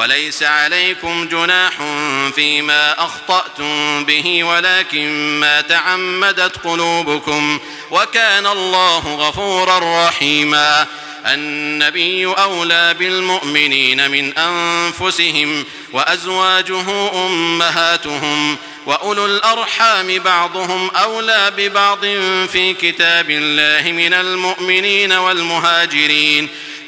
وليس عليكم جناح فيما أخطأتم به ولكن ما تعمدت قلوبكم وكان الله غفورا رحيما. النبي أولى بالمؤمنين من أنفسهم وأزواجه أمهاتهم وأولو الأرحام بعضهم أولى ببعض في كتاب الله من المؤمنين والمهاجرين.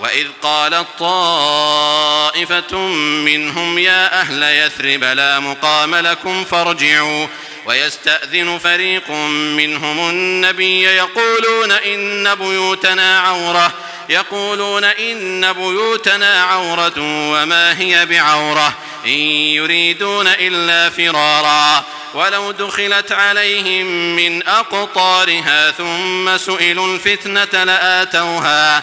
وَإِذْ قَالَتْ طَائِفَةٌ مِّنْهُمْ يَا أَهْلَ يَثْرِبَ لَا مُقَامَ لَكُمْ فَارْجِعُوا وَيَسْتَأْذِنُ فَرِيقٌ مِّنْهُمُ النَّبِيَّ يَقُولُونَ إِنَّ بُيُوتَنَا عَوْرَةٌ يقولون إن بيوتنا عورة وما هي بعورة إن يريدون إلا فرارا ولو دخلت عليهم من أقطارها ثم سئلوا الفتنة لآتوها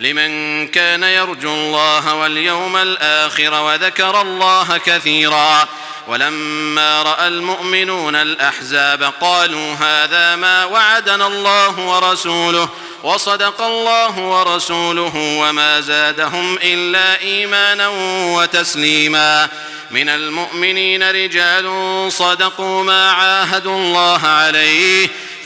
لمن كان يرجو الله واليوم الآخر وذكر الله كثيرا ولما رأى المؤمنون الأحزاب قالوا هذا ما وعدنا الله ورسوله وصدق الله ورسوله وما زادهم إلا إيمانا وتسليما من المؤمنين رجال صدقوا ما عاهدوا الله عليه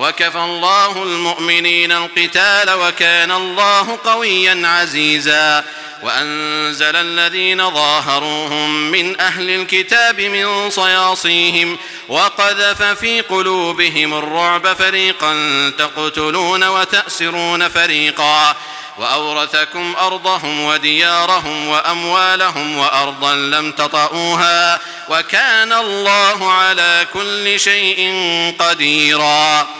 وكفى الله المؤمنين القتال وكان الله قويا عزيزا وأنزل الذين ظاهروهم من أهل الكتاب من صياصيهم وقذف في قلوبهم الرعب فريقا تقتلون وتأسرون فريقا وأورثكم أرضهم وديارهم وأموالهم وأرضا لم تطئوها وكان الله على كل شيء قديراً